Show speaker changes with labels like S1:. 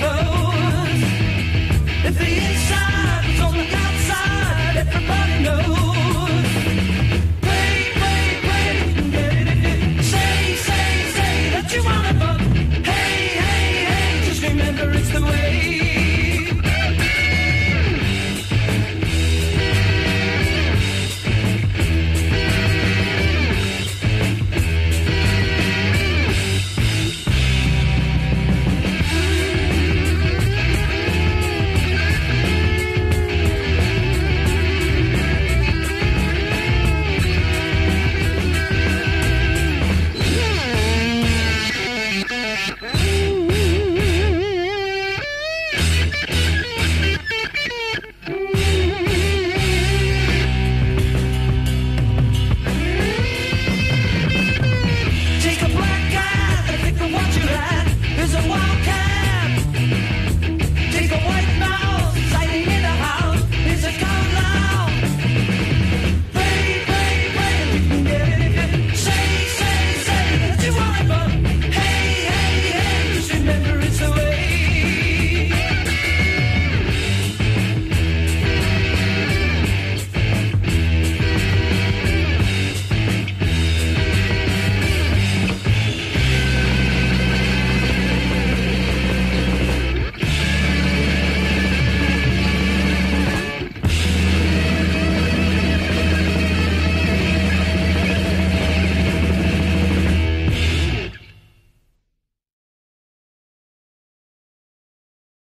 S1: goes. If the inside inside's on the outside, everybody. Ha ha ha!